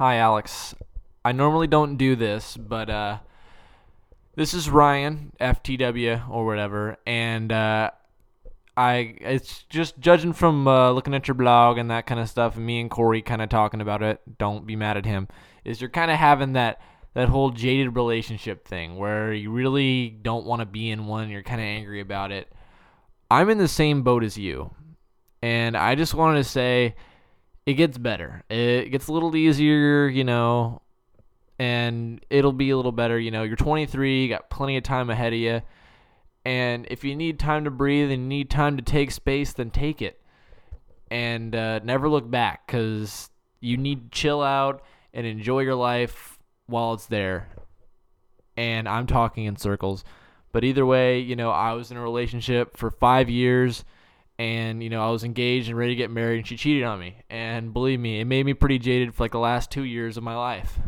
Hi, Alyx. I normally don't do this, but uh, this is Ryan FTW or whatever, and uh, I it's just judging from uh, looking at your blog and that kind of stuff. And me and Corey kind of talking about it. Don't be mad at him. Is you're kind of having that that whole jaded relationship thing where you really don't want to be in one. You're kind of angry about it. I'm in the same boat as you, and I just wanted to say it gets better. It gets a little easier, you know, and it'll be a little better. You know, you're 23, you got plenty of time ahead of you. And if you need time to breathe and you need time to take space, then take it. And uh, never look back because you need to chill out and enjoy your life while it's there. And I'm talking in circles. But either way, you know, I was in a relationship for five years and you know I was engaged and ready to get married, and she cheated on me. And believe me, it made me pretty jaded for like the last two years of my life.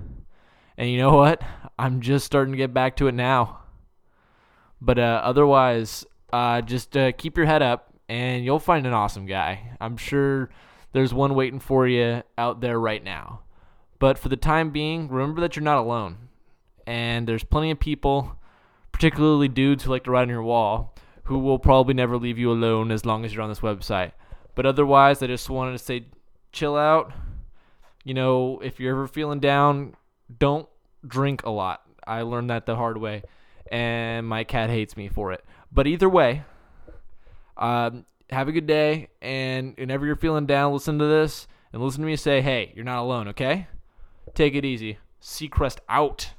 And you know what? I'm just starting to get back to it now. But uh, otherwise, uh, just uh, keep your head up, and you'll find an awesome guy. I'm sure there's one waiting for you out there right now. But for the time being, remember that you're not alone, and there's plenty of people, particularly dudes who like to write on your wall who will probably never leave you alone as long as you're on this website. But otherwise, I just wanted to say chill out. You know, if you're ever feeling down, don't drink a lot. I learned that the hard way, and my cat hates me for it. But either way, um, have a good day, and whenever you're feeling down, listen to this and listen to me say, hey, you're not alone, okay? Take it easy. Seacrest out.